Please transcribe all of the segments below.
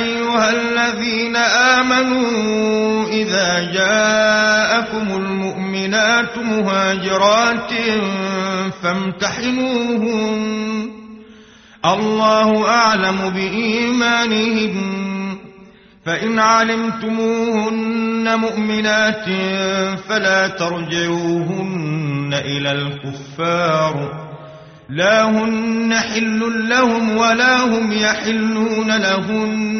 أيها الذين آمنوا إذا جاءكم المؤمنات مهاجرات فامتحنوهن. الله أعلم بإيمانهن فإن علمتموهن مؤمنات فلا ترجعوهن إلى الكفار. لا هن حل لهم ولا هم يحلون لهن.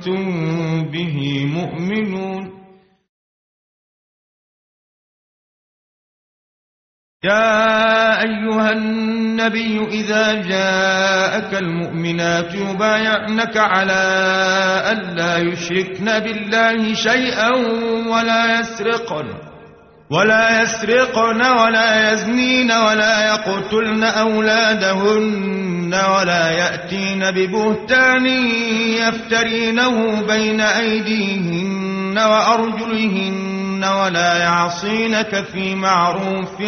أنتم به مؤمنون يا أيها النبي إذا جاءك المؤمنات يبايعنك على ألا يشركن بالله شيئا ولا يسرقن ولا يسرقن ولا يزنين ولا يقتلن أولادهن ولا يأتين ببهتان يفترينه بين أيديهن وأرجلهن ولا يعصينك في معروف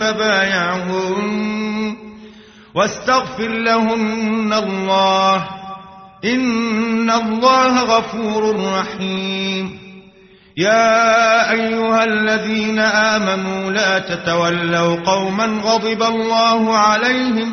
فبايعهن واستغفر لهن الله إن الله غفور رحيم يا أيها الذين آمنوا لا تتولوا قوما غضب الله عليهم